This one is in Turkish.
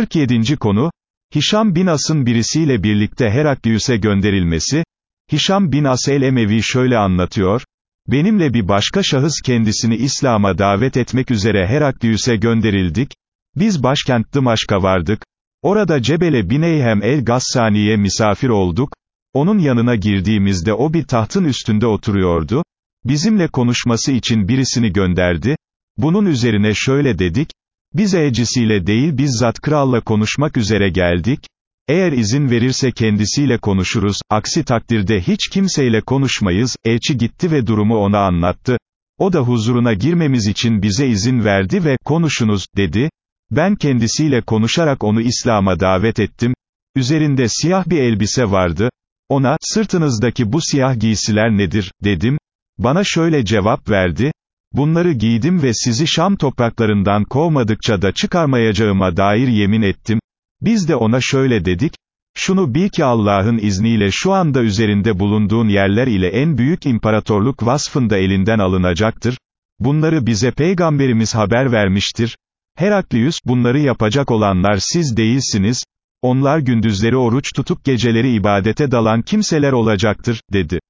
47. konu, Hişam bin As'ın birisiyle birlikte Heraklius'e gönderilmesi, Hişam bin As el-Emevi şöyle anlatıyor, benimle bir başka şahıs kendisini İslam'a davet etmek üzere Heraklius'e gönderildik, biz başkent Dımaşk'a vardık, orada Cebele Bineyhem el-Gassani'ye misafir olduk, onun yanına girdiğimizde o bir tahtın üstünde oturuyordu, bizimle konuşması için birisini gönderdi, bunun üzerine şöyle dedik, biz elcisiyle değil bizzat kralla konuşmak üzere geldik, eğer izin verirse kendisiyle konuşuruz, aksi takdirde hiç kimseyle konuşmayız, elçi gitti ve durumu ona anlattı, o da huzuruna girmemiz için bize izin verdi ve, konuşunuz, dedi, ben kendisiyle konuşarak onu İslam'a davet ettim, üzerinde siyah bir elbise vardı, ona, sırtınızdaki bu siyah giysiler nedir, dedim, bana şöyle cevap verdi, bunları giydim ve sizi Şam topraklarından kovmadıkça da çıkarmayacağıma dair yemin ettim, biz de ona şöyle dedik, şunu bil ki Allah'ın izniyle şu anda üzerinde bulunduğun yerler ile en büyük imparatorluk vasfında elinden alınacaktır, bunları bize peygamberimiz haber vermiştir, Heraklius, bunları yapacak olanlar siz değilsiniz, onlar gündüzleri oruç tutup geceleri ibadete dalan kimseler olacaktır, dedi.